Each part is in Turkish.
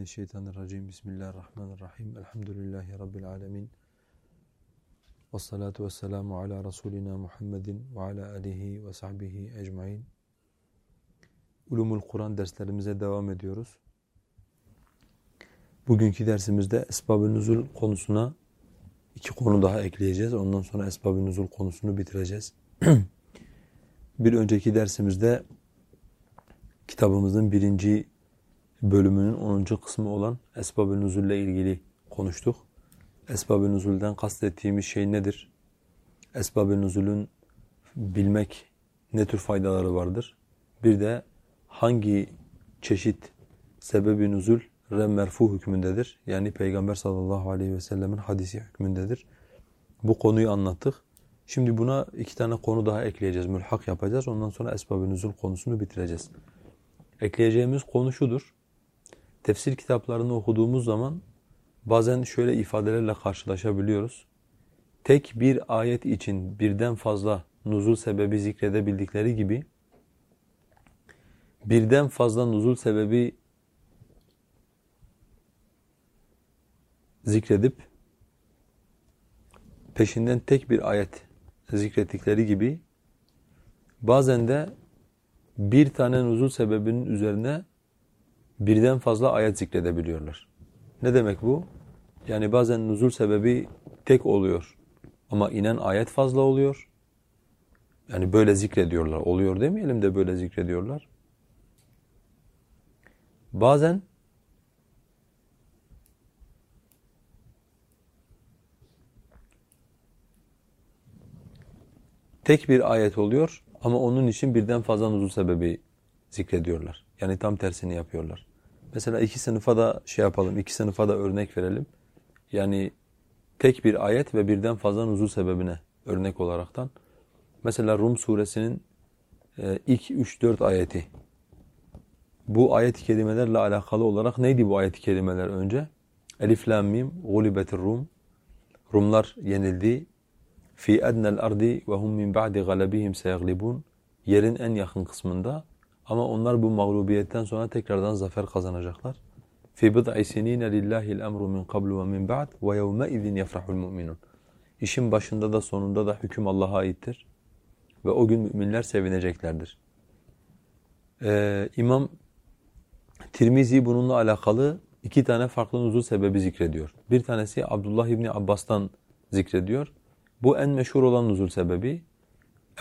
Mineşşeytanirracim. Bismillahirrahmanirrahim. Elhamdülillahi Rabbil alemin. Ve salatu ve selamu ala Resulina Muhammedin ve ala alihi ve sahbihi ecmain. Ulumul Kur'an derslerimize devam ediyoruz. Bugünkü dersimizde esbab-ı nuzul konusuna iki konu daha ekleyeceğiz. Ondan sonra esbab-ı nuzul konusunu bitireceğiz. Bir önceki dersimizde kitabımızın birinci bölümünün 10. kısmı olan Esbab-ı Nuzul ile ilgili konuştuk. Esbab-ı Nuzul'den kastettiğimiz şey nedir? Esbab-ı Nuzul'ün bilmek ne tür faydaları vardır? Bir de hangi çeşit sebebi nuzul re merfu hükmündedir? Yani Peygamber sallallahu aleyhi ve sellemin hadisi hükmündedir. Bu konuyu anlattık. Şimdi buna iki tane konu daha ekleyeceğiz, mülhak yapacağız. Ondan sonra esbab-ı nuzul konusunu bitireceğiz. Ekleyeceğimiz konu şudur tefsir kitaplarını okuduğumuz zaman bazen şöyle ifadelerle karşılaşabiliyoruz. Tek bir ayet için birden fazla nuzul sebebi zikredebildikleri gibi birden fazla nuzul sebebi zikredip peşinden tek bir ayet zikrettikleri gibi bazen de bir tane nuzul sebebinin üzerine birden fazla ayet zikredebiliyorlar. Ne demek bu? Yani bazen nuzul sebebi tek oluyor ama inen ayet fazla oluyor. Yani böyle zikrediyorlar. Oluyor demeyelim de böyle zikrediyorlar. Bazen tek bir ayet oluyor ama onun için birden fazla nuzul sebebi zikrediyorlar. Yani tam tersini yapıyorlar. Mesela iki sınıfa da şey yapalım, iki sınıfa da örnek verelim. Yani tek bir ayet ve birden fazla nuzul sebebine örnek olaraktan. Mesela Rum suresinin e, ilk 3-4 ayeti. Bu ayet-i kerimelerle alakalı olarak neydi bu ayet-i kerimeler önce? Elif, Lam, Mim, Gulibetir Rum. Rumlar yenildi. Fi ednel ardi ve hum min ba'di galabihim seyaglibun. Yerin en yakın kısmında ama onlar bu mağlubiyetten sonra tekrardan zafer kazanacaklar. Lillahil emru min qablu ve min ba'd ve yevme izin yefrahul mu'minun. İşin başında da sonunda da hüküm Allah'a aittir. Ve o gün müminler sevineceklerdir. Ee, İmam Tirmizi bununla alakalı iki tane farklı nuzul sebebi zikrediyor. Bir tanesi Abdullah İbni Abbas'tan zikrediyor. Bu en meşhur olan nuzul sebebi.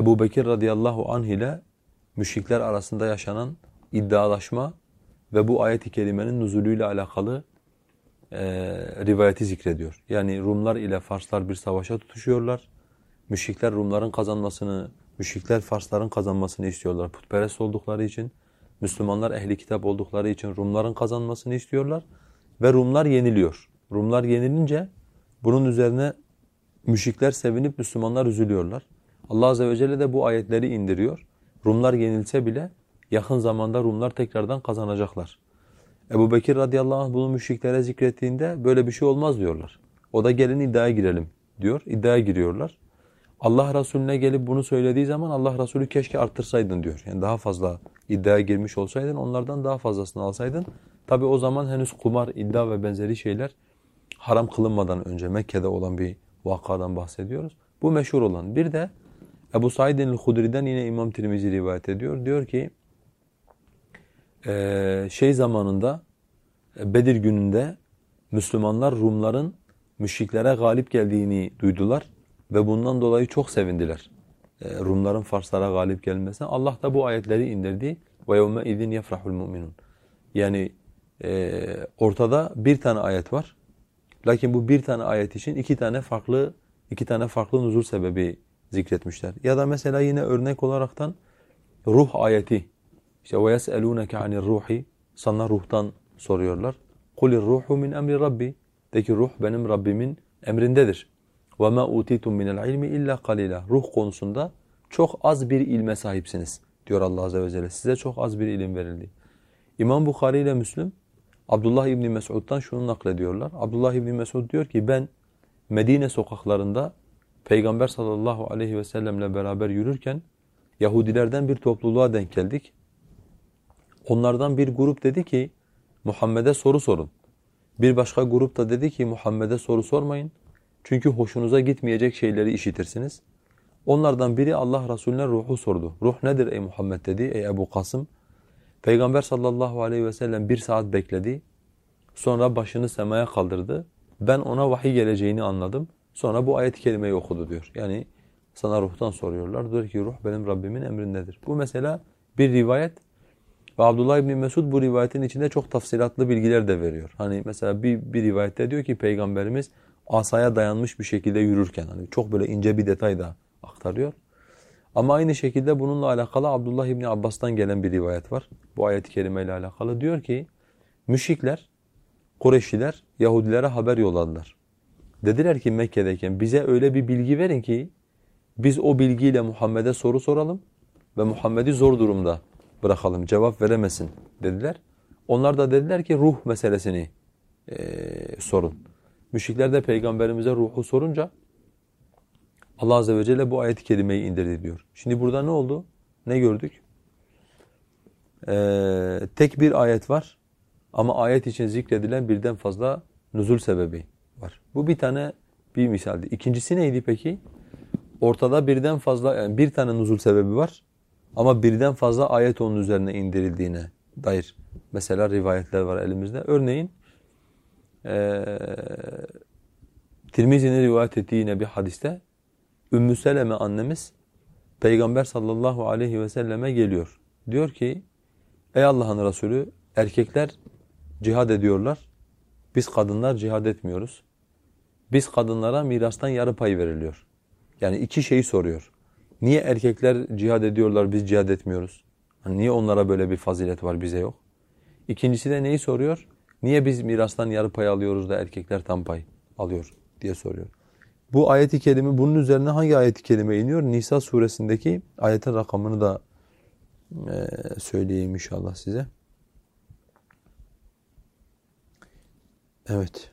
Ebu Bekir radıyallahu anh ile müşrikler arasında yaşanan iddialaşma ve bu ayet-i kerimenin nuzulüyle alakalı e, rivayeti zikrediyor. Yani Rumlar ile Farslar bir savaşa tutuşuyorlar. Müşrikler Rumların kazanmasını, müşrikler Farsların kazanmasını istiyorlar putperest oldukları için. Müslümanlar ehli kitap oldukları için Rumların kazanmasını istiyorlar ve Rumlar yeniliyor. Rumlar yenilince bunun üzerine müşrikler sevinip Müslümanlar üzülüyorlar. Allah azze ve celle de bu ayetleri indiriyor. Rumlar yenilse bile yakın zamanda Rumlar tekrardan kazanacaklar. Ebu Bekir radıyallahu anh bunu müşriklere zikrettiğinde böyle bir şey olmaz diyorlar. O da gelin iddiaya girelim diyor. İddiaya giriyorlar. Allah Resulüne gelip bunu söylediği zaman Allah Resulü keşke arttırsaydın diyor. Yani daha fazla iddiaya girmiş olsaydın onlardan daha fazlasını alsaydın. Tabi o zaman henüz kumar, iddia ve benzeri şeyler haram kılınmadan önce Mekke'de olan bir vakadan bahsediyoruz. Bu meşhur olan. Bir de Ebu Said el-Hudri'den yine İmam Tirmizi rivayet ediyor. Diyor ki e, şey zamanında e, Bedir gününde Müslümanlar Rumların müşriklere galip geldiğini duydular ve bundan dolayı çok sevindiler. E, Rumların Farslara galip gelmesine. Allah da bu ayetleri indirdi. Ve yevme izin yefrahul mu'minun. Yani ortada bir tane ayet var. Lakin bu bir tane ayet için iki tane farklı iki tane farklı nuzul sebebi zikretmişler. Ya da mesela yine örnek olaraktan ruh ayeti. İşte وَيَسْأَلُونَكَ عَنِ الرُّحِ Sana ruhtan soruyorlar. قُلِ الرُّحُ مِنْ اَمْرِ رَبِّ De ki ruh benim Rabbimin emrindedir. وَمَا اُوتِيتُم مِنَ الْعِلْمِ اِلَّا قَلِيلًا Ruh konusunda çok az bir ilme sahipsiniz diyor Allah Azze ve Celle. Size çok az bir ilim verildi. İmam Bukhari ile Müslüm Abdullah İbni Mesud'dan şunu naklediyorlar. Abdullah İbni Mesud diyor ki ben Medine sokaklarında Peygamber sallallahu aleyhi ve sellemle beraber yürürken Yahudilerden bir topluluğa denk geldik. Onlardan bir grup dedi ki Muhammed'e soru sorun. Bir başka grup da dedi ki Muhammed'e soru sormayın. Çünkü hoşunuza gitmeyecek şeyleri işitirsiniz. Onlardan biri Allah Resulüne ruhu sordu. Ruh nedir ey Muhammed dedi ey Ebu Kasım. Peygamber sallallahu aleyhi ve sellem bir saat bekledi. Sonra başını semaya kaldırdı. Ben ona vahiy geleceğini anladım. Sonra bu ayet-i kerimeyi okudu diyor. Yani sana ruhtan soruyorlar. Diyor ki ruh benim Rabbimin emrindedir. Bu mesela bir rivayet. Ve Abdullah İbni Mesud bu rivayetin içinde çok tafsilatlı bilgiler de veriyor. Hani mesela bir, bir rivayette diyor ki Peygamberimiz asaya dayanmış bir şekilde yürürken hani çok böyle ince bir detay da aktarıyor. Ama aynı şekilde bununla alakalı Abdullah İbni Abbas'tan gelen bir rivayet var. Bu ayet-i kerime ile alakalı. Diyor ki müşrikler, Kureyşliler Yahudilere haber yolladılar. Dediler ki Mekke'deyken bize öyle bir bilgi verin ki biz o bilgiyle Muhammed'e soru soralım ve Muhammed'i zor durumda bırakalım, cevap veremesin dediler. Onlar da dediler ki ruh meselesini e, sorun. Müşrikler de peygamberimize ruhu sorunca Allah azze ve celle bu ayet-i kerimeyi indirdi diyor. Şimdi burada ne oldu? Ne gördük? Ee, tek bir ayet var ama ayet için zikredilen birden fazla nüzul sebebi var. Bu bir tane bir misaldi. İkincisi neydi peki? Ortada birden fazla yani bir tane nüzul sebebi var ama birden fazla ayet onun üzerine indirildiğine dair mesela rivayetler var elimizde. Örneğin ee, Tirmizi'nin rivayet ettiği yine bir hadiste Ümmü Seleme annemiz Peygamber sallallahu aleyhi ve selleme geliyor. Diyor ki ey Allah'ın Resulü erkekler cihad ediyorlar. Biz kadınlar cihad etmiyoruz. Biz kadınlara mirastan yarı pay veriliyor. Yani iki şeyi soruyor. Niye erkekler cihad ediyorlar biz cihad etmiyoruz? Hani niye onlara böyle bir fazilet var bize yok? İkincisi de neyi soruyor? Niye biz mirastan yarı pay alıyoruz da erkekler tam pay alıyor diye soruyor. Bu ayeti kelime bunun üzerine hangi ayeti kelime iniyor? Nisa suresindeki ayetin rakamını da e, söyleyeyim inşallah size. Evet.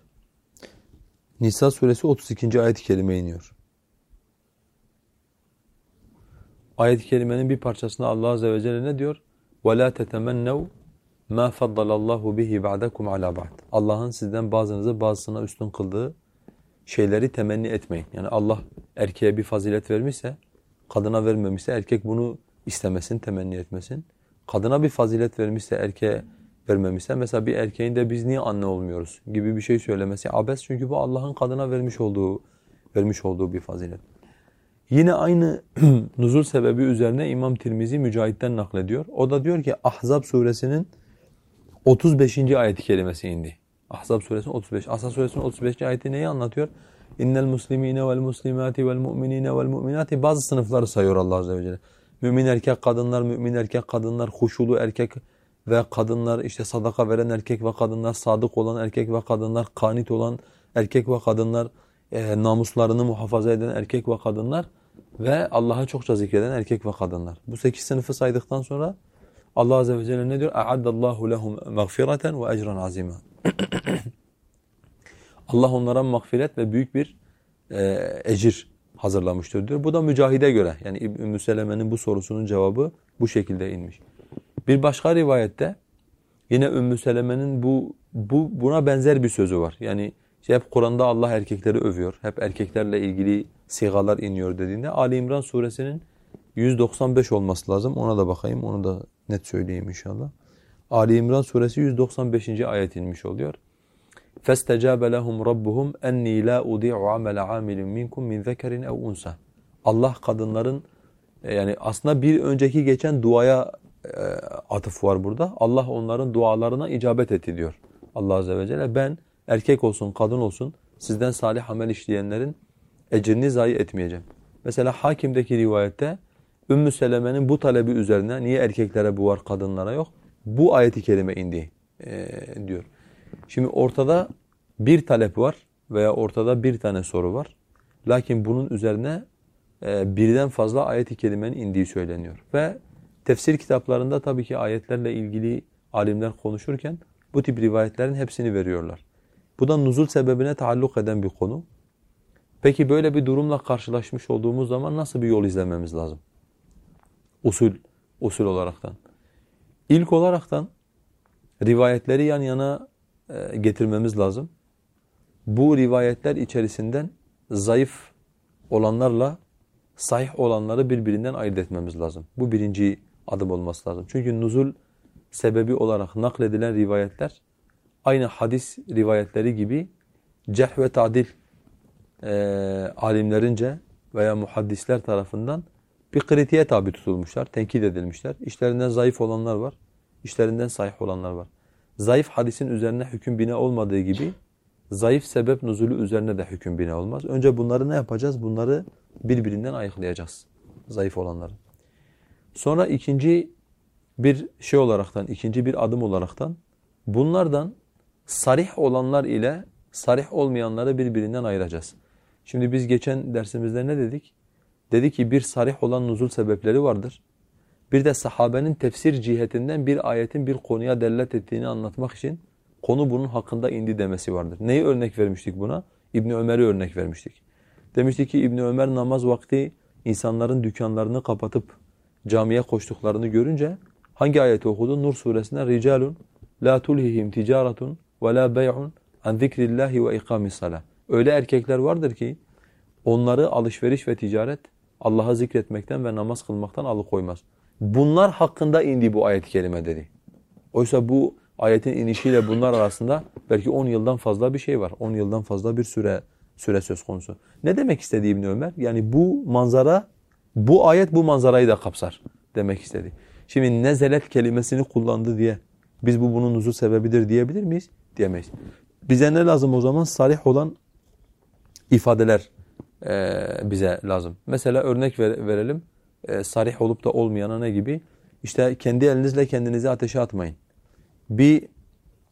Nisa suresi 32. ayet-i kerime iniyor. Ayet-i kerimenin bir parçasında Allah azze ve celle ne diyor? وَلَا تَتَمَنَّوْا مَا فَضَّلَ اللّٰهُ بِهِ بَعْدَكُمْ عَلَى بَعْدٍ Allah'ın sizden bazınızı bazısına üstün kıldığı şeyleri temenni etmeyin. Yani Allah erkeğe bir fazilet vermişse, kadına vermemişse erkek bunu istemesin, temenni etmesin. Kadına bir fazilet vermişse erkeğe vermemişse, mesela bir erkeğin de biz niye anne olmuyoruz gibi bir şey söylemesi abes çünkü bu Allah'ın kadına vermiş olduğu vermiş olduğu bir fazilet. Yine aynı nuzul sebebi üzerine İmam Tirmizi Mücahit'ten naklediyor. O da diyor ki Ahzab suresinin 35. ayeti kelimesi indi. Ahzab suresinin 35. Ahzab suresinin 35. ayeti neyi anlatıyor? İnnel muslimine vel muslimati vel mu'minine vel mu'minati bazı sınıfları sayıyor Allah azze ve celle. Mümin erkek kadınlar, mümin erkek kadınlar, huşulu erkek ve kadınlar, işte sadaka veren erkek ve kadınlar, sadık olan erkek ve kadınlar, kanit olan erkek ve kadınlar, e, namuslarını muhafaza eden erkek ve kadınlar ve Allah'a çokça zikreden erkek ve kadınlar. Bu sekiz sınıfı saydıktan sonra Allah azze ve celle ne diyor? اَعَدَّ اللّٰهُ لَهُمْ مَغْفِرَةً وَاَجْرًا عَظِيمًا Allah onlara mağfiret ve büyük bir e, ecir hazırlamıştır diyor. Bu da mücahide göre yani Ümmü Seleme'nin bu sorusunun cevabı bu şekilde inmiş. Bir başka rivayette yine Ümmü Seleme'nin bu, bu buna benzer bir sözü var. Yani işte hep Kur'an'da Allah erkekleri övüyor. Hep erkeklerle ilgili sigalar iniyor dediğinde Ali İmran suresinin 195 olması lazım. Ona da bakayım. Onu da net söyleyeyim inşallah. Ali İmran suresi 195. ayet inmiş oluyor. فَاسْتَجَابَ لَهُمْ رَبُّهُمْ اَنِّي لَا اُضِيعُ عَمَلَ عَامِلٍ مِنْكُمْ مِنْ ذَكَرٍ اَوْ اُنْسَى Allah kadınların e, yani aslında bir önceki geçen duaya e, atıf var burada. Allah onların dualarına icabet etti diyor. Allah Azze ve Celle ben erkek olsun kadın olsun sizden salih amel işleyenlerin ecrini zayi etmeyeceğim. Mesela hakimdeki rivayette Ümmü Seleme'nin bu talebi üzerine niye erkeklere bu var kadınlara yok? Bu ayeti kelime indi e, diyor. Şimdi ortada bir talep var veya ortada bir tane soru var. Lakin bunun üzerine e, birden fazla ayet-i kerimenin indiği söyleniyor. Ve tefsir kitaplarında tabii ki ayetlerle ilgili alimler konuşurken bu tip rivayetlerin hepsini veriyorlar. Bu da nuzul sebebine taalluk eden bir konu. Peki böyle bir durumla karşılaşmış olduğumuz zaman nasıl bir yol izlememiz lazım? Usul, usul olaraktan. İlk olaraktan rivayetleri yan yana e, getirmemiz lazım. Bu rivayetler içerisinden zayıf olanlarla sahih olanları birbirinden ayırt etmemiz lazım. Bu birinci adım olması lazım. Çünkü nuzul sebebi olarak nakledilen rivayetler aynı hadis rivayetleri gibi cerh ve tadil e, alimlerince veya muhaddisler tarafından bir kritiğe tabi tutulmuşlar, tenkit edilmişler. İşlerinden zayıf olanlar var, işlerinden sahih olanlar var. Zayıf hadisin üzerine hüküm bine olmadığı gibi zayıf sebep nuzulü üzerine de hüküm bine olmaz. Önce bunları ne yapacağız? Bunları birbirinden ayıklayacağız. Zayıf olanları. Sonra ikinci bir şey olaraktan, ikinci bir adım olaraktan bunlardan sarih olanlar ile sarih olmayanları birbirinden ayıracağız. Şimdi biz geçen dersimizde ne dedik? Dedi ki bir sarih olan nuzul sebepleri vardır. Bir de sahabenin tefsir cihetinden bir ayetin bir konuya delalet ettiğini anlatmak için konu bunun hakkında indi demesi vardır. Neyi örnek vermiştik buna? İbni Ömer'i örnek vermiştik. Demiştik ki İbni Ömer namaz vakti insanların dükkanlarını kapatıp camiye koştuklarını görünce hangi ayeti okudu? Nur suresinde ricalun la tulhihim ticaretun ve la bey'un an zikrillahi ve ikamis. Öyle erkekler vardır ki onları alışveriş ve ticaret Allah'ı zikretmekten ve namaz kılmaktan alıkoymaz. Bunlar hakkında indi bu ayet-i kerime dedi. Oysa bu ayetin inişiyle bunlar arasında belki 10 yıldan fazla bir şey var. 10 yıldan fazla bir süre süre söz konusu. Ne demek istedi İbn Ömer? Yani bu manzara bu ayet bu manzarayı da kapsar demek istedi. Şimdi nezelet kelimesini kullandı diye biz bu bunun nuzul sebebidir diyebilir miyiz? Diyemeyiz. Bize ne lazım o zaman? Salih olan ifadeler e, bize lazım. Mesela örnek ver, verelim. E, olup da olmayana ne gibi? İşte kendi elinizle kendinizi ateşe atmayın. Bir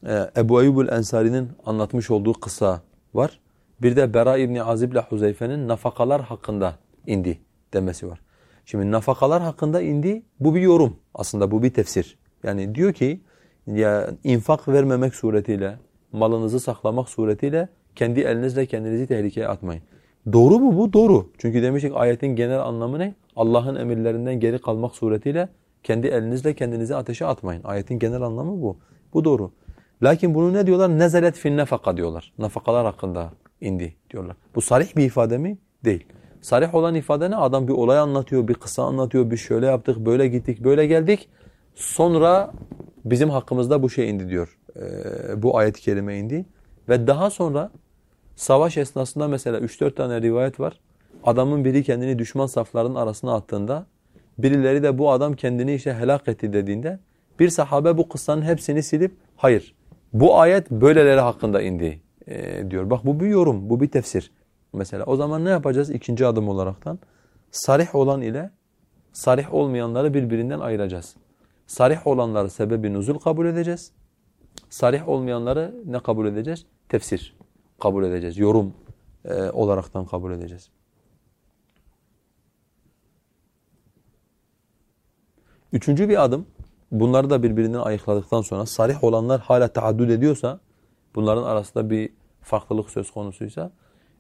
e, Ebu Eyyubul Ensari'nin anlatmış olduğu kısa var. Bir de Bera İbni Azib ile Huzeyfe'nin nafakalar hakkında indi demesi var. Şimdi nafakalar hakkında indi bu bir yorum aslında bu bir tefsir. Yani diyor ki ya infak vermemek suretiyle malınızı saklamak suretiyle kendi elinizle kendinizi tehlikeye atmayın. Doğru mu bu? Doğru. Çünkü demiştik ayetin genel anlamı ne? Allah'ın emirlerinden geri kalmak suretiyle kendi elinizle kendinizi ateşe atmayın. Ayetin genel anlamı bu. Bu doğru. Lakin bunu ne diyorlar? Nezelet fin nefaka diyorlar. Nafakalar hakkında indi diyorlar. Bu sarih bir ifade mi? Değil. Sarih olan ifade ne? Adam bir olay anlatıyor, bir kısa anlatıyor, bir şöyle yaptık, böyle gittik, böyle geldik. Sonra bizim hakkımızda bu şey indi diyor. Ee, bu ayet-i kerime indi. Ve daha sonra savaş esnasında mesela 3-4 tane rivayet var. Adamın biri kendini düşman saflarının arasına attığında birileri de bu adam kendini işte helak etti dediğinde bir sahabe bu kıssanın hepsini silip hayır bu ayet böyleleri hakkında indi e, diyor. Bak bu bir yorum, bu bir tefsir. Mesela o zaman ne yapacağız ikinci adım olaraktan? Sarih olan ile sarih olmayanları birbirinden ayıracağız. Sarih olanları sebebi nuzul kabul edeceğiz. Sarih olmayanları ne kabul edeceğiz? Tefsir kabul edeceğiz. Yorum e, olaraktan kabul edeceğiz. Üçüncü bir adım, bunları da birbirinden ayıkladıktan sonra sarih olanlar hala taaddüd ediyorsa, bunların arasında bir farklılık söz konusuysa,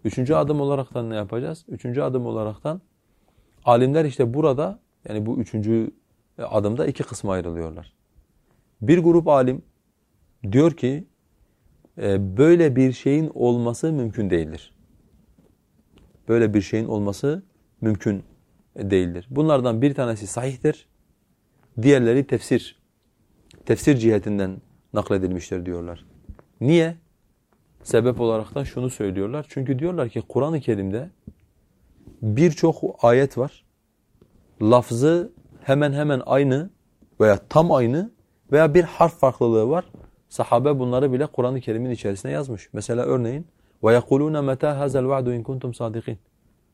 üçüncü adım olaraktan ne yapacağız? Üçüncü adım olaraktan alimler işte burada, yani bu üçüncü adımda iki kısma ayrılıyorlar. Bir grup alim diyor ki, e, böyle bir şeyin olması mümkün değildir. Böyle bir şeyin olması mümkün değildir. Bunlardan bir tanesi sahihtir, diğerleri tefsir. Tefsir cihetinden nakledilmiştir diyorlar. Niye? Sebep olaraktan şunu söylüyorlar. Çünkü diyorlar ki Kur'an-ı Kerim'de birçok ayet var. Lafzı hemen hemen aynı veya tam aynı veya bir harf farklılığı var. Sahabe bunları bile Kur'an-ı Kerim'in içerisine yazmış. Mesela örneğin وَيَقُولُونَ مَتَى هَذَا الْوَعْدُ اِنْ كُنْتُمْ صَادِقِينَ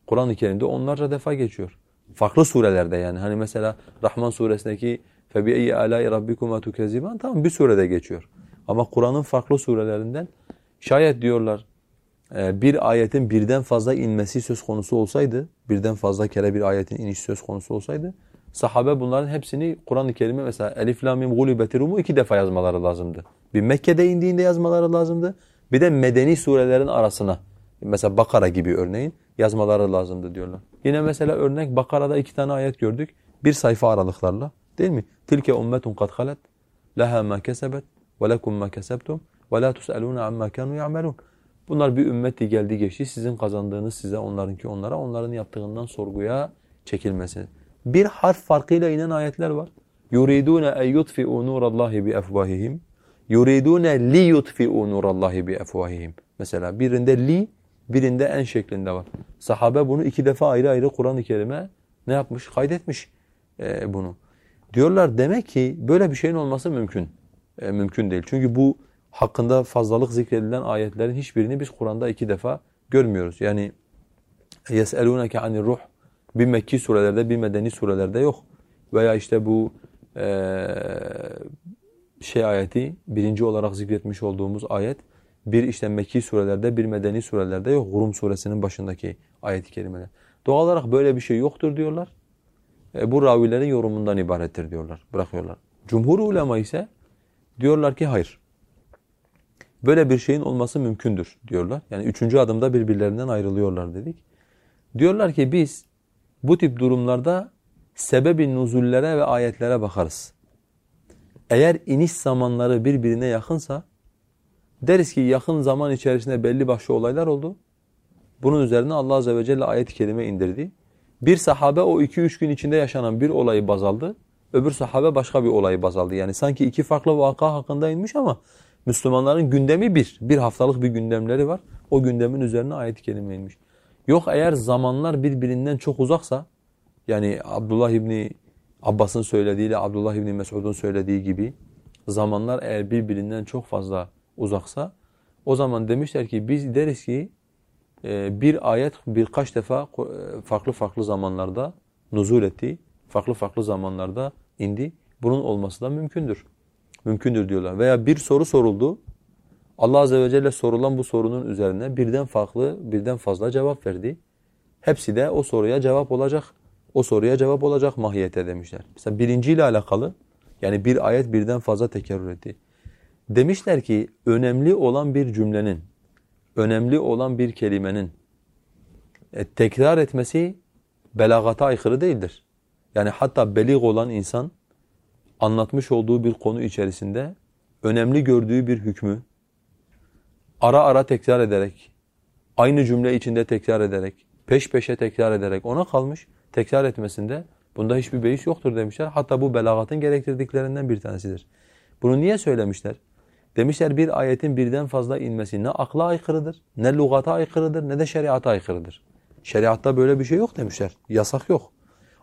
Kur'an-ı Kerim'de onlarca defa geçiyor. Farklı surelerde yani. Hani mesela Rahman suresindeki فَبِأَيِّ آلَاءِ رَبِّكُمَا تُكَذِّبَانِ Tamam bir surede geçiyor. Ama Kur'an'ın farklı surelerinden Şayet diyorlar e, bir ayetin birden fazla inmesi söz konusu olsaydı, birden fazla kere bir ayetin inişi söz konusu olsaydı, sahabe bunların hepsini Kur'an-ı Kerim'e mesela Elif, Lam, Mim, Gulübeti Rum'u iki defa yazmaları lazımdı. Bir Mekke'de indiğinde yazmaları lazımdı. Bir de medeni surelerin arasına, mesela Bakara gibi örneğin yazmaları lazımdı diyorlar. Yine mesela örnek Bakara'da iki tane ayet gördük. Bir sayfa aralıklarla değil mi? Tilke ummetun kad halet, leha ma kesebet ve lekum ma kesebtum. وَلَا تُسْأَلُونَ عَمَّا كَانُوا يَعْمَلُونَ Bunlar bir ümmetti geldi geçti. Sizin kazandığınız size, onlarınki onlara, onların yaptığından sorguya çekilmesiniz. Bir harf farkıyla inen ayetler var. Yuriduna يُرِيدُونَ اَنْ يُطْفِئُوا نُورَ اللّٰهِ بِأَفْوَاهِهِمْ يُرِيدُونَ لِيُطْفِئُوا نُورَ اللّٰهِ بِأَفْوَاهِهِمْ Mesela birinde li, birinde en şeklinde var. Sahabe bunu iki defa ayrı ayrı Kur'an-ı Kerim'e ne yapmış? Kaydetmiş e, bunu. Diyorlar demek ki böyle bir şeyin olması mümkün. E, mümkün değil. Çünkü bu hakkında fazlalık zikredilen ayetlerin hiçbirini biz Kur'an'da iki defa görmüyoruz. Yani يَسْأَلُونَكَ عَنِ الرُّحِ bir Mekki surelerde bir Medeni surelerde yok. Veya işte bu e, şey ayeti birinci olarak zikretmiş olduğumuz ayet bir işte Mekki surelerde bir Medeni surelerde yok. Rum suresinin başındaki ayet-i kerimeler. Doğal olarak böyle bir şey yoktur diyorlar. E, bu ravilerin yorumundan ibarettir diyorlar. Bırakıyorlar. Cumhur ulema ise diyorlar ki hayır. Böyle bir şeyin olması mümkündür diyorlar. Yani üçüncü adımda birbirlerinden ayrılıyorlar dedik. Diyorlar ki biz bu tip durumlarda sebebi nuzullere ve ayetlere bakarız. Eğer iniş zamanları birbirine yakınsa deriz ki yakın zaman içerisinde belli başlı olaylar oldu. Bunun üzerine Allah Azze ve Celle ayet-i kerime indirdi. Bir sahabe o iki üç gün içinde yaşanan bir olayı baz aldı. Öbür sahabe başka bir olayı baz aldı. Yani sanki iki farklı vaka hakkında inmiş ama Müslümanların gündemi bir. Bir haftalık bir gündemleri var. O gündemin üzerine ayet-i kerime inmiş. Yok eğer zamanlar birbirinden çok uzaksa yani Abdullah İbni Abbas'ın söylediğiyle Abdullah İbni Mesud'un söylediği gibi zamanlar eğer birbirinden çok fazla uzaksa o zaman demişler ki biz deriz ki e, bir ayet birkaç defa e, farklı farklı zamanlarda nuzul etti. Farklı farklı zamanlarda indi. Bunun olması da mümkündür. Mümkündür diyorlar. Veya bir soru soruldu. Allah Azze ve Celle sorulan bu sorunun üzerine birden farklı, birden fazla cevap verdi. Hepsi de o soruya cevap olacak. O soruya cevap olacak mahiyete demişler. Mesela birinciyle alakalı yani bir ayet birden fazla tekerrür etti. Demişler ki önemli olan bir cümlenin, önemli olan bir kelimenin e, tekrar etmesi belagata aykırı değildir. Yani hatta belig olan insan anlatmış olduğu bir konu içerisinde önemli gördüğü bir hükmü ara ara tekrar ederek, aynı cümle içinde tekrar ederek, peş peşe tekrar ederek ona kalmış, tekrar etmesinde bunda hiçbir beis yoktur demişler. Hatta bu belagatın gerektirdiklerinden bir tanesidir. Bunu niye söylemişler? Demişler bir ayetin birden fazla inmesi ne akla aykırıdır, ne lugata aykırıdır, ne de şeriata aykırıdır. Şeriatta böyle bir şey yok demişler. Yasak yok.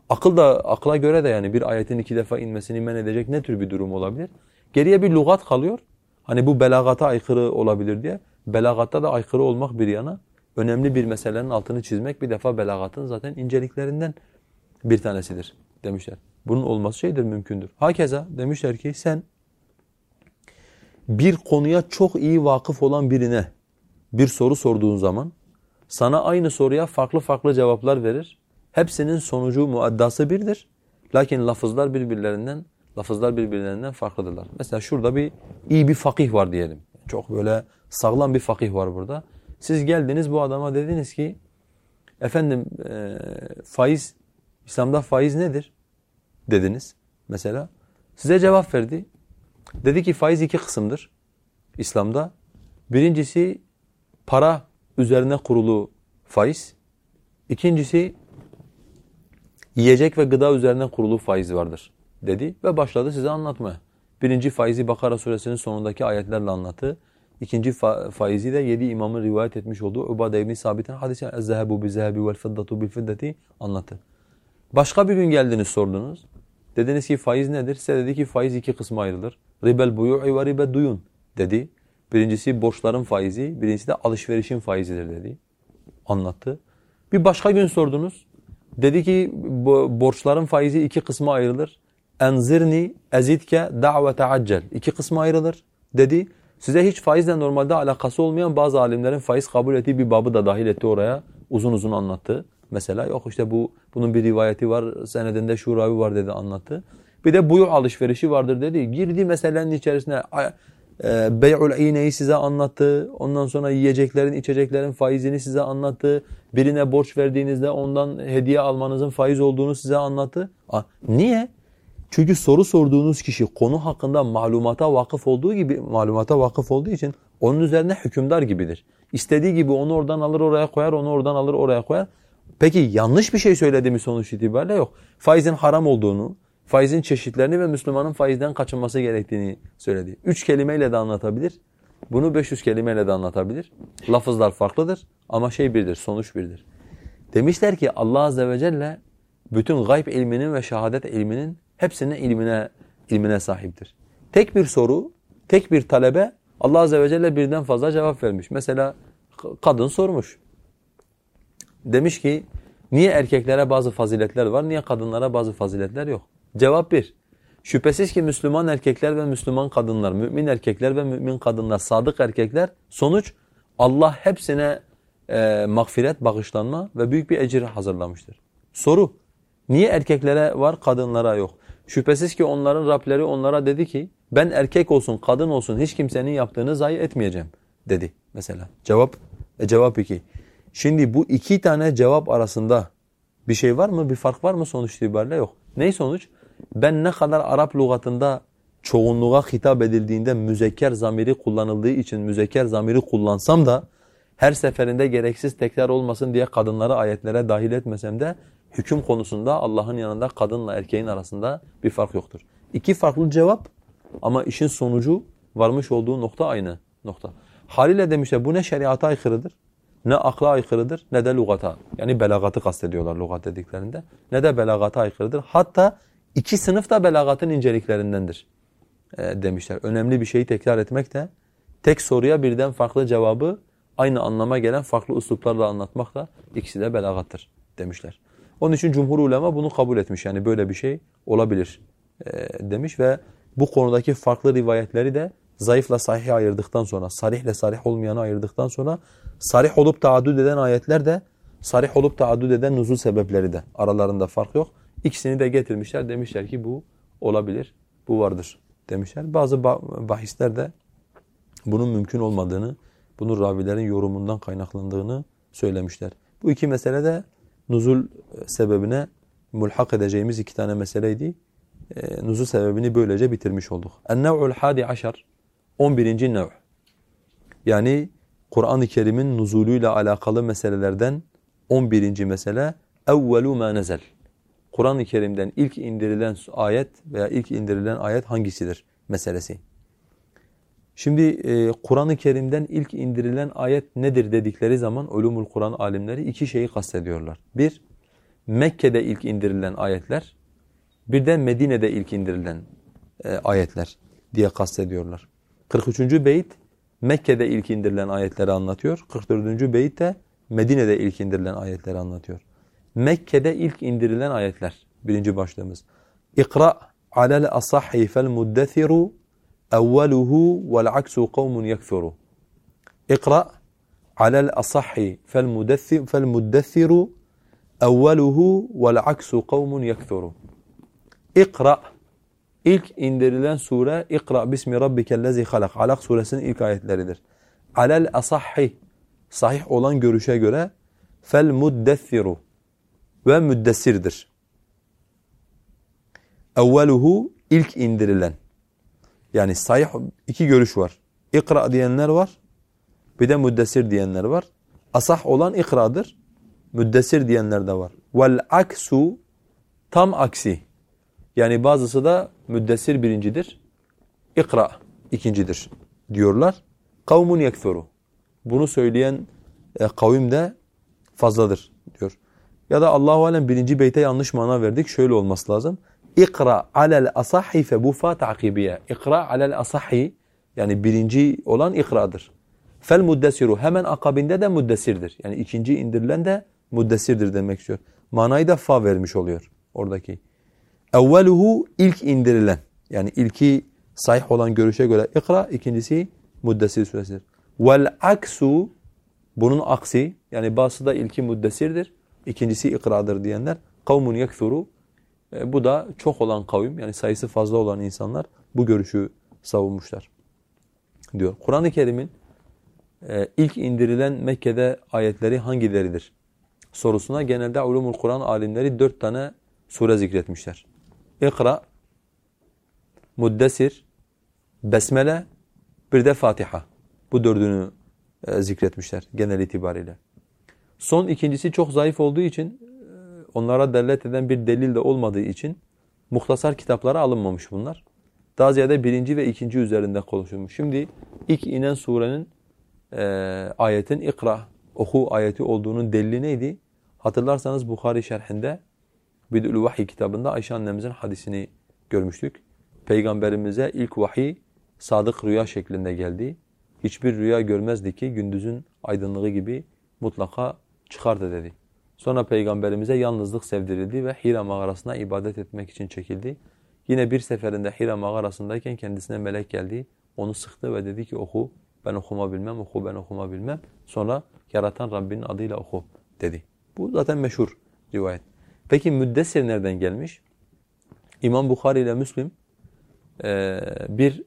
Akıl da akla göre de yani bir ayetin iki defa inmesini men edecek ne tür bir durum olabilir? Geriye bir lugat kalıyor. Hani bu belagata aykırı olabilir diye. Belagatta da aykırı olmak bir yana önemli bir meselenin altını çizmek bir defa belagatın zaten inceliklerinden bir tanesidir demişler. Bunun olması şeydir mümkündür. Hakeza demişler ki sen bir konuya çok iyi vakıf olan birine bir soru sorduğun zaman sana aynı soruya farklı farklı cevaplar verir. Hepsinin sonucu muaddası birdir. Lakin lafızlar birbirlerinden lafızlar birbirlerinden farklıdırlar. Mesela şurada bir iyi bir fakih var diyelim. Çok böyle sağlam bir fakih var burada. Siz geldiniz bu adama dediniz ki efendim e, faiz İslam'da faiz nedir? dediniz mesela. Size cevap verdi. Dedi ki faiz iki kısımdır İslam'da. Birincisi para üzerine kurulu faiz. İkincisi yiyecek ve gıda üzerine kurulu faiz vardır dedi ve başladı size anlatmaya. Birinci faizi Bakara suresinin sonundaki ayetlerle anlattı. İkinci fa faizi de yedi imamın rivayet etmiş olduğu Ubade ibn Sabit'in hadisi "Ez-zehebu bi-zehebi vel-fiddatu bil-fiddati" anlattı. Başka bir gün geldiniz sordunuz. Dediniz ki faiz nedir? Size dedi ki faiz iki kısma ayrılır. Ribel buyu'i ve ribel duyun dedi. Birincisi borçların faizi, birincisi de alışverişin faizidir dedi. Anlattı. Bir başka gün sordunuz. Dedi ki borçların faizi iki kısma ayrılır. Enzirni ezidke da'vete accel. İki kısma ayrılır dedi. Size hiç faizle normalde alakası olmayan bazı alimlerin faiz kabul ettiği bir babı da dahil etti oraya. Uzun uzun anlattı. Mesela yok işte bu bunun bir rivayeti var, senedinde şu ravi var dedi anlattı. Bir de buyu alışverişi vardır dedi. Girdi meselenin içerisine e, bey'ul iğneyi size anlattı. Ondan sonra yiyeceklerin, içeceklerin faizini size anlattı. Birine borç verdiğinizde ondan hediye almanızın faiz olduğunu size anlattı. Aa, niye? Çünkü soru sorduğunuz kişi konu hakkında malumata vakıf olduğu gibi malumata vakıf olduğu için onun üzerine hükümdar gibidir. İstediği gibi onu oradan alır oraya koyar, onu oradan alır oraya koyar. Peki yanlış bir şey söyledi mi sonuç itibariyle yok. Faizin haram olduğunu, faizin çeşitlerini ve Müslümanın faizden kaçınması gerektiğini söyledi. Üç kelimeyle de anlatabilir. Bunu 500 kelimeyle de anlatabilir. Lafızlar farklıdır ama şey birdir, sonuç birdir. Demişler ki Allah Azze ve Celle bütün gayb ilminin ve şehadet ilminin hepsinin ilmine, ilmine sahiptir. Tek bir soru, tek bir talebe Allah Azze ve Celle birden fazla cevap vermiş. Mesela kadın sormuş. Demiş ki niye erkeklere bazı faziletler var, niye kadınlara bazı faziletler yok? Cevap bir. Şüphesiz ki Müslüman erkekler ve Müslüman kadınlar, mümin erkekler ve mümin kadınlar, sadık erkekler sonuç Allah hepsine e, mağfiret, bağışlanma ve büyük bir ecir hazırlamıştır. Soru, niye erkeklere var, kadınlara yok? Şüphesiz ki onların Rableri onlara dedi ki, ben erkek olsun, kadın olsun hiç kimsenin yaptığını zayi etmeyeceğim dedi mesela. Cevap, e, cevap iki. Şimdi bu iki tane cevap arasında bir şey var mı, bir fark var mı sonuç itibariyle yok. Ney sonuç? Ben ne kadar Arap lügatında çoğunluğa hitap edildiğinde müzekker zamiri kullanıldığı için müzekker zamiri kullansam da her seferinde gereksiz tekrar olmasın diye kadınları ayetlere dahil etmesem de hüküm konusunda Allah'ın yanında kadınla erkeğin arasında bir fark yoktur. İki farklı cevap ama işin sonucu varmış olduğu nokta aynı nokta. Haliyle demişler bu ne şeriata aykırıdır, ne akla aykırıdır, ne de lugata. Yani belagatı kastediyorlar lugat dediklerinde. Ne de belagata aykırıdır. Hatta iki sınıf da belagatın inceliklerindendir e, demişler. Önemli bir şeyi tekrar etmek de tek soruya birden farklı cevabı aynı anlama gelen farklı usluplarla anlatmak da ikisi de belagattır demişler. Onun için cumhur ulema bunu kabul etmiş. Yani böyle bir şey olabilir e, demiş ve bu konudaki farklı rivayetleri de zayıfla sahih ayırdıktan sonra, sarihle sarih olmayanı ayırdıktan sonra sarih olup taaddüd eden ayetler de sarih olup taaddüd eden nuzul sebepleri de aralarında fark yok. İkisini de getirmişler demişler ki bu olabilir, bu vardır demişler. Bazı bahisler de bunun mümkün olmadığını, bunun ravilerin yorumundan kaynaklandığını söylemişler. Bu iki mesele de nuzul sebebine mulhak edeceğimiz iki tane meseleydi. E, nuzul sebebini böylece bitirmiş olduk. En-nev'ul hadi aşar 11. nev. Yani Kur'an-ı Kerim'in nuzuluyla alakalı meselelerden 11. mesele evvelu ma nezel. Kur'an-ı Kerim'den ilk indirilen ayet veya ilk indirilen ayet hangisidir meselesi. Şimdi e, Kur'an-ı Kerim'den ilk indirilen ayet nedir dedikleri zaman ulumul Kur'an alimleri iki şeyi kastediyorlar. Bir, Mekke'de ilk indirilen ayetler, bir de Medine'de ilk indirilen e, ayetler diye kastediyorlar. 43. beyt Mekke'de ilk indirilen ayetleri anlatıyor. 44. beyt de Medine'de ilk indirilen ayetleri anlatıyor. Mekke'de ilk indirilen ayetler. Birinci başlığımız. İkra alel asahhi fel muddethiru evveluhu vel aksu kavmun yekfuru. İkra alel asahhi fel muddethiru evveluhu vel aksu kavmun yekfuru. İkra İlk indirilen sure İkra bismi rabbikellezi halak. Alak suresinin ilk ayetleridir. Alel asahhi sahih olan görüşe göre fel muddethiru ve müddessirdir. Evveluhu ilk indirilen. Yani sahih iki görüş var. İkra diyenler var. Bir de müddessir diyenler var. Asah olan ikradır. Müddessir diyenler de var. Vel aksu tam aksi. Yani bazısı da müddessir birincidir. İkra ikincidir diyorlar. Kavmun yekfuru. Bunu söyleyen e, kavim de fazladır. Ya da Allahu alem birinci beyte yanlış mana verdik. Şöyle olması lazım. İkra alel asahhi fe bu fa takibiye. İkra alel asahhi yani birinci olan ikradır. Fel muddesiru hemen akabinde de muddesirdir. Yani ikinci indirilen de muddesirdir demek istiyor. Manayı da fa vermiş oluyor oradaki. Evveluhu ilk indirilen. Yani ilki sahih olan görüşe göre ikra, ikincisi muddesir suresidir. Vel aksu bunun aksi yani bazısı da ilki muddesirdir, ikincisi ikradır diyenler kavmun yekfuru e, bu da çok olan kavim yani sayısı fazla olan insanlar bu görüşü savunmuşlar diyor. Kur'an-ı Kerim'in e, ilk indirilen Mekke'de ayetleri hangileridir sorusuna genelde ulumul Kur'an alimleri dört tane sure zikretmişler. İkra Muddesir, Besmele, bir de Fatiha. Bu dördünü e, zikretmişler genel itibariyle. Son ikincisi çok zayıf olduğu için, e, onlara delalet eden bir delil de olmadığı için muhtasar kitaplara alınmamış bunlar. Daha ziyade birinci ve ikinci üzerinde konuşulmuş. Şimdi ilk inen surenin e, ayetin ikra, oku ayeti olduğunun delili neydi? Hatırlarsanız Bukhari şerhinde Bid'ül Vahiy kitabında Ayşe annemizin hadisini görmüştük. Peygamberimize ilk vahiy sadık rüya şeklinde geldi. Hiçbir rüya görmezdi ki gündüzün aydınlığı gibi mutlaka çıkardı dedi. Sonra peygamberimize yalnızlık sevdirildi ve Hira mağarasına ibadet etmek için çekildi. Yine bir seferinde Hira mağarasındayken kendisine melek geldi. Onu sıktı ve dedi ki oku ben okuma bilmem, oku ben okuma bilmem. Sonra yaratan Rabbinin adıyla oku dedi. Bu zaten meşhur rivayet. Peki müddessir nereden gelmiş? İmam Bukhari ile Müslim bir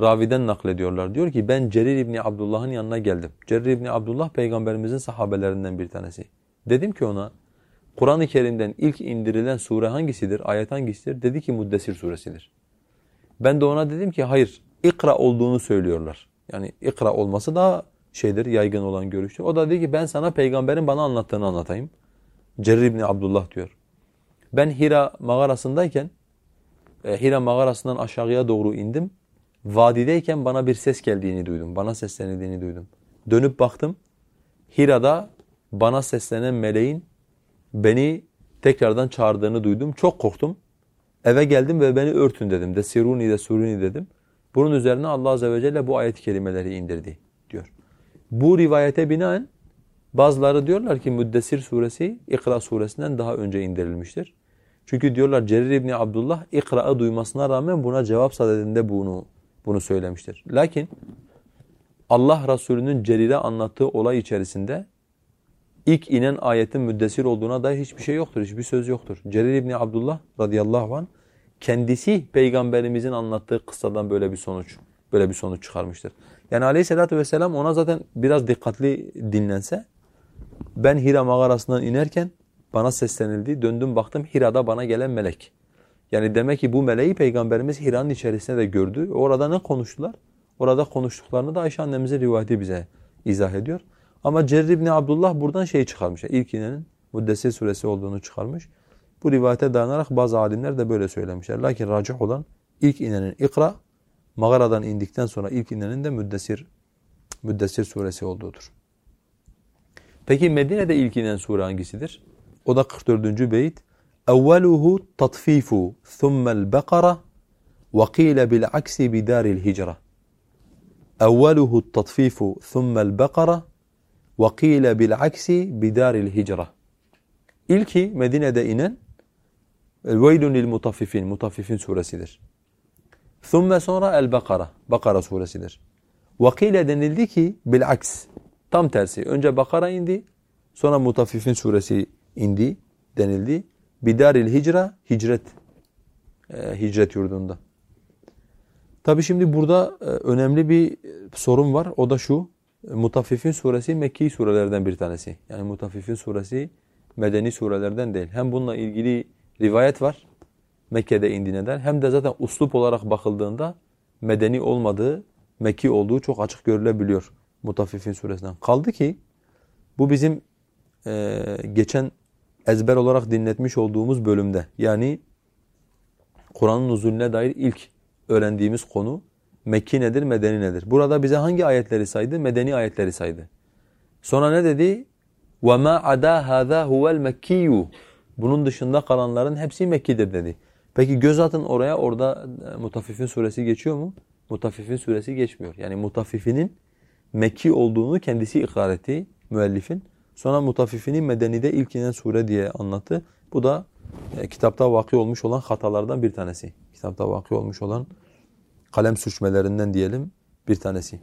raviden naklediyorlar. Diyor ki ben Cerir İbni Abdullah'ın yanına geldim. Cerir İbni Abdullah peygamberimizin sahabelerinden bir tanesi. Dedim ki ona Kur'an-ı Kerim'den ilk indirilen sure hangisidir, ayet hangisidir? Dedi ki Muddessir suresidir. Ben de ona dedim ki hayır, ikra olduğunu söylüyorlar. Yani ikra olması daha şeydir, yaygın olan görüştür. O da dedi ki ben sana peygamberin bana anlattığını anlatayım. Cerir İbni Abdullah diyor. Ben Hira mağarasındayken, e, Hira mağarasından aşağıya doğru indim. Vadideyken bana bir ses geldiğini duydum, bana seslenildiğini duydum. Dönüp baktım, Hira'da bana seslenen meleğin beni tekrardan çağırdığını duydum. Çok korktum. Eve geldim ve beni örtün dedim. De siruni de suruni dedim. Bunun üzerine Allah azze ve celle bu ayet kelimeleri indirdi diyor. Bu rivayete binaen bazıları diyorlar ki Müddessir suresi İkra suresinden daha önce indirilmiştir. Çünkü diyorlar Cerir İbni Abdullah İkra'ı duymasına rağmen buna cevap sadedinde bunu bunu söylemiştir. Lakin Allah Resulü'nün Cerir'e anlattığı olay içerisinde ilk inen ayetin müddessir olduğuna dair hiçbir şey yoktur, hiçbir söz yoktur. Cerir İbni Abdullah radıyallahu anh kendisi peygamberimizin anlattığı kıssadan böyle bir sonuç böyle bir sonuç çıkarmıştır. Yani aleyhissalatü vesselam ona zaten biraz dikkatli dinlense ben Hira mağarasından inerken bana seslenildi. Döndüm baktım Hira'da bana gelen melek. Yani demek ki bu meleği peygamberimiz Hira'nın içerisinde de gördü. Orada ne konuştular? Orada konuştuklarını da Ayşe annemizin rivayeti bize izah ediyor. Ama Cerr ibn Abdullah buradan şeyi çıkarmış. İlk inenin Muddessir suresi olduğunu çıkarmış. Bu rivayete dayanarak bazı alimler de böyle söylemişler. Lakin racih olan ilk inenin ikra, mağaradan indikten sonra ilk inenin de Müddessir, Müddessir suresi olduğudur. Peki Medine'de ilk inen sure hangisidir? O da 44. beyit. أوله التطفيف ثم البقرة وقيل بالعكس بدار الهجرة. أوله التطفيف ثم البقرة وقيل بالعكس بدار الهجرة. إلكي مدينة دائنا الويل للمطففين مطففين سورة سيدر ثم سورة البقرة بقرة سورة سيدر وقيل دنلديكي بالعكس. تام ترسي أنجا بقرة عندي سورة مطففين سورة سي عندي دنلدي Bidaril hicra, hicret, e, hicret yurdunda. Tabi şimdi burada e, önemli bir sorun var. O da şu, Mutaffifin suresi Mekki surelerden bir tanesi. Yani Mutaffifin suresi medeni surelerden değil. Hem bununla ilgili rivayet var. Mekke'de indiğine der. Hem de zaten uslup olarak bakıldığında medeni olmadığı, Mekki olduğu çok açık görülebiliyor Mutaffifin suresinden. Kaldı ki bu bizim e, geçen ezber olarak dinletmiş olduğumuz bölümde yani Kur'an'ın nuzulüne dair ilk öğrendiğimiz konu Mekki nedir, Medeni nedir? Burada bize hangi ayetleri saydı? Medeni ayetleri saydı. Sonra ne dedi? وَمَا عَدَى هَذَا هُوَ الْمَكِّيُّ Bunun dışında kalanların hepsi Mekki'dir dedi. Peki göz atın oraya, orada e, Mutaffifin suresi geçiyor mu? Mutaffifin suresi geçmiyor. Yani Mutaffifinin Mekki olduğunu kendisi ikrar etti müellifin. Sonra Mutaffifinin Medeni'de ilk inen sure diye anlattı. Bu da e, kitapta vakı olmuş olan hatalardan bir tanesi. Kitapta vakı olmuş olan kalem sürçmelerinden diyelim bir tanesi.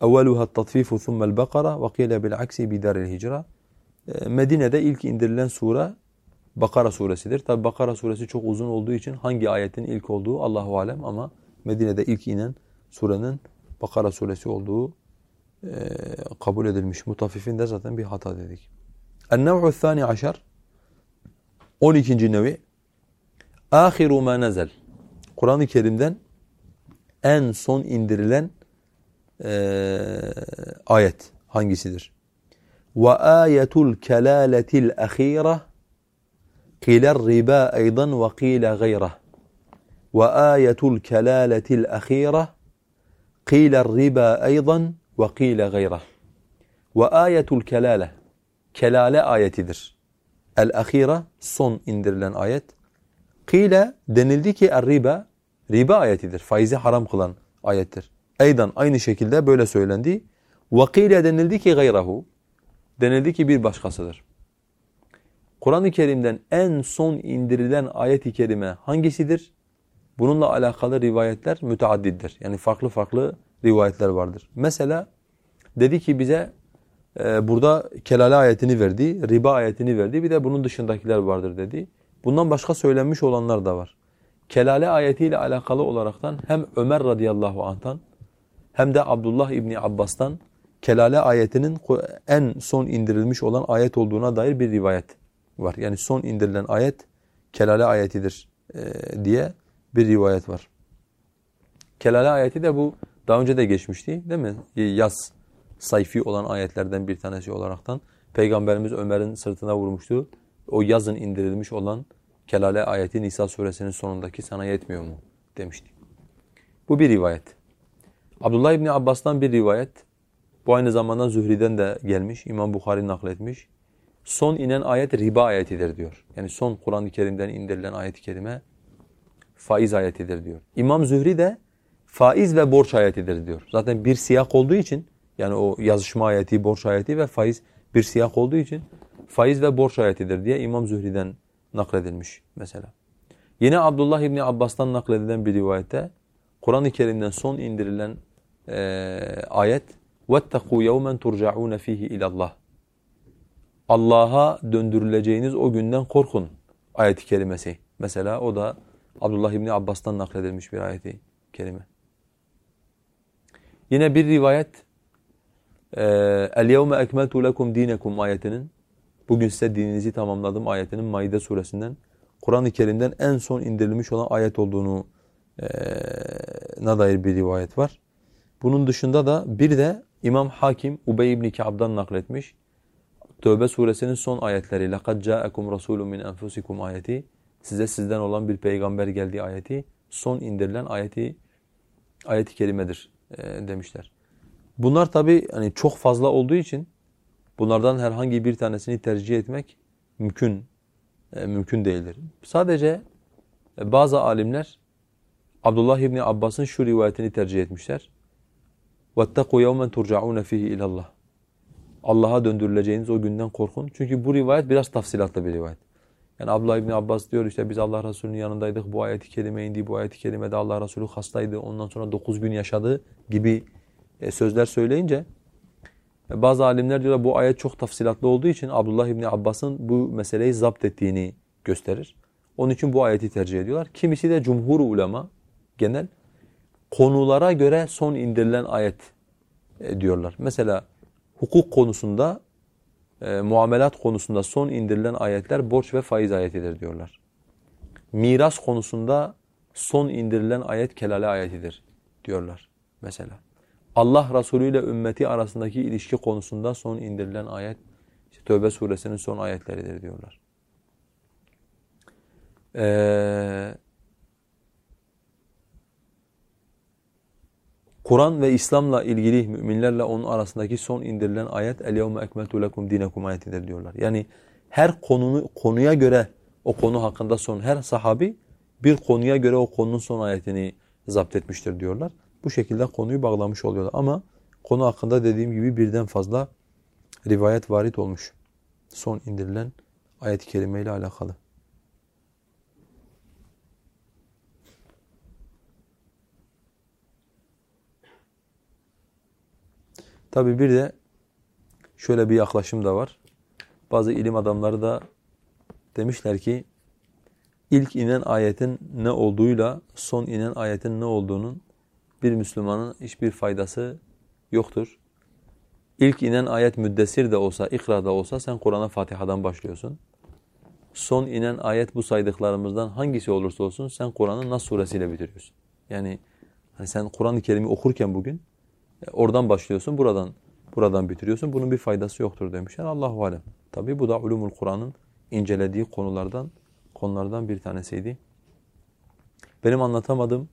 اَوَّلُهَا التَّطْفِيفُ ثُمَّ الْبَقَرَةِ وَقِيلَ بِالْعَكْسِ بِدَارِ الْهِجْرَةِ Medine'de ilk indirilen sure Bakara suresidir. Tabi Bakara suresi çok uzun olduğu için hangi ayetin ilk olduğu Allahu alem ama Medine'de ilk inen surenin Bakara suresi olduğu e, kabul edilmiş mutaffifin de zaten bir hata dedik. النوع الثاني عشر 12. nevi ahiru ma nezel Kur'an-ı Kerim'den en son indirilen e, ayet hangisidir? Ve ayetul kelaletil ahira kiler riba eydan ve kile gayra ve ayetul kelaletil ahira kiler riba eydan وقيل غيره وآية الكلالة kelale ayetidir. El-ahira son indirilen ayet. Kile denildi ki er-riba riba ayetidir. Faizi haram kılan ayettir. Eydan aynı şekilde böyle söylendi. Vakile denildi ki gayrahu denildi ki bir başkasıdır. Kur'an-ı Kerim'den en son indirilen ayet-i kerime hangisidir? Bununla alakalı rivayetler müteaddiddir. Yani farklı farklı rivayetler vardır. Mesela dedi ki bize e, burada kelale ayetini verdi, riba ayetini verdi. Bir de bunun dışındakiler vardır dedi. Bundan başka söylenmiş olanlar da var. Kelale ayetiyle alakalı olaraktan hem Ömer radıyallahu anh'tan hem de Abdullah İbni Abbas'tan Kelale ayetinin en son indirilmiş olan ayet olduğuna dair bir rivayet var. Yani son indirilen ayet Kelale ayetidir e, diye bir rivayet var. Kelale ayeti de bu daha önce de geçmişti değil mi? Yaz sayfi olan ayetlerden bir tanesi olaraktan Peygamberimiz Ömer'in sırtına vurmuştu. O yazın indirilmiş olan Kelale ayeti Nisa suresinin sonundaki sana yetmiyor mu demişti. Bu bir rivayet. Abdullah İbni Abbas'tan bir rivayet. Bu aynı zamanda Zühri'den de gelmiş. İmam Bukhari nakletmiş. Son inen ayet riba ayetidir diyor. Yani son Kur'an-ı Kerim'den indirilen ayet-i kerime faiz ayetidir diyor. İmam Zühri de faiz ve borç ayetidir diyor. Zaten bir siyah olduğu için yani o yazışma ayeti, borç ayeti ve faiz bir siyah olduğu için faiz ve borç ayetidir diye İmam Zühri'den nakledilmiş mesela. Yine Abdullah İbni Abbas'tan nakledilen bir rivayette Kur'an-ı Kerim'den son indirilen e, ayet وَاتَّقُوا يَوْمًا تُرْجَعُونَ ف۪يهِ اِلَى اللّٰهِ Allah'a döndürüleceğiniz o günden korkun ayeti kerimesi. Mesela o da Abdullah İbni Abbas'tan nakledilmiş bir ayeti kerime. Yine bir rivayet اَلْيَوْمَ اَكْمَلْتُ لَكُمْ دِينَكُمْ ayetinin bugün size dininizi tamamladım ayetinin Maide suresinden Kur'an-ı Kerim'den en son indirilmiş olan ayet olduğunu e, na dair bir rivayet var. Bunun dışında da bir de İmam Hakim Ubey ibn Ka'b'dan nakletmiş. Tövbe suresinin son ayetleri لَقَدْ جَاءَكُمْ رَسُولٌ مِنْ أَنْفُسِكُمْ ayeti size sizden olan bir peygamber geldiği ayeti son indirilen ayeti ayeti kerimedir e, demişler. Bunlar tabi hani çok fazla olduğu için bunlardan herhangi bir tanesini tercih etmek mümkün e, mümkün değildir. Sadece e, bazı alimler Abdullah İbni Abbas'ın şu rivayetini tercih etmişler. وَاتَّقُوا يَوْمًا تُرْجَعُونَ ف۪يهِ اِلَى اللّٰهِ Allah'a döndürüleceğiniz o günden korkun. Çünkü bu rivayet biraz tafsilatlı bir rivayet. Yani Abdullah İbni Abbas diyor işte biz Allah Resulü'nün yanındaydık. Bu ayeti kerime indi. Bu ayeti kerimede Allah Resulü hastaydı. Ondan sonra 9 gün yaşadı gibi e, sözler söyleyince e, bazı alimler diyorlar bu ayet çok tafsilatlı olduğu için Abdullah İbni Abbas'ın bu meseleyi zapt ettiğini gösterir. Onun için bu ayeti tercih ediyorlar. Kimisi de cumhur ulema genel konulara göre son indirilen ayet e, diyorlar. Mesela hukuk konusunda, e, muamelat konusunda son indirilen ayetler borç ve faiz ayetidir diyorlar. Miras konusunda son indirilen ayet kelale ayetidir diyorlar mesela. Allah Resulü ile ümmeti arasındaki ilişki konusunda son indirilen ayet işte Tövbe suresinin son ayetleridir diyorlar. Ee, Kur'an ve İslam'la ilgili müminlerle onun arasındaki son indirilen ayet el-yevme ekmeltu lekum dinekum ayetidir diyorlar. Yani her konunu konuya göre o konu hakkında son her sahabi bir konuya göre o konunun son ayetini zapt etmiştir diyorlar. Bu şekilde konuyu bağlamış oluyorlar. Ama konu hakkında dediğim gibi birden fazla rivayet varit olmuş. Son indirilen ayet-i kerime alakalı. Tabi bir de şöyle bir yaklaşım da var. Bazı ilim adamları da demişler ki ilk inen ayetin ne olduğuyla son inen ayetin ne olduğunun bir Müslümanın hiçbir faydası yoktur. İlk inen ayet müddessir de olsa, ikra da olsa sen Kur'an'a Fatiha'dan başlıyorsun. Son inen ayet bu saydıklarımızdan hangisi olursa olsun sen Kur'an'ı Nas suresiyle bitiriyorsun. Yani Hani sen Kur'an-ı Kerim'i okurken bugün oradan başlıyorsun, buradan buradan bitiriyorsun. Bunun bir faydası yoktur demişler. Allahu alem. Tabi bu da ulumul Kur'an'ın incelediği konulardan konulardan bir tanesiydi. Benim anlatamadığım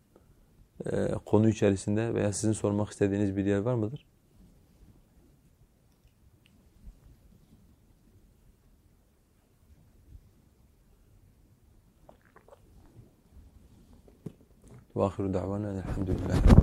e, konu içerisinde veya sizin sormak istediğiniz bir yer var mıdır? وآخر دعوانا الحمد لله رب العالمين